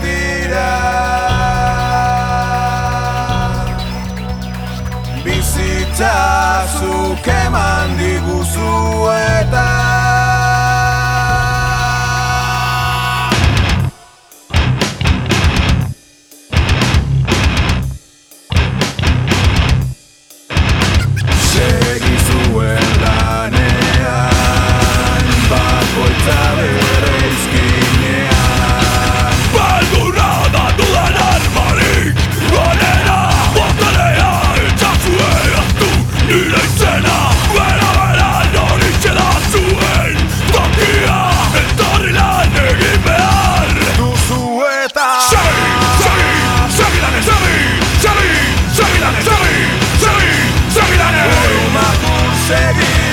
like.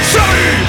Sorry!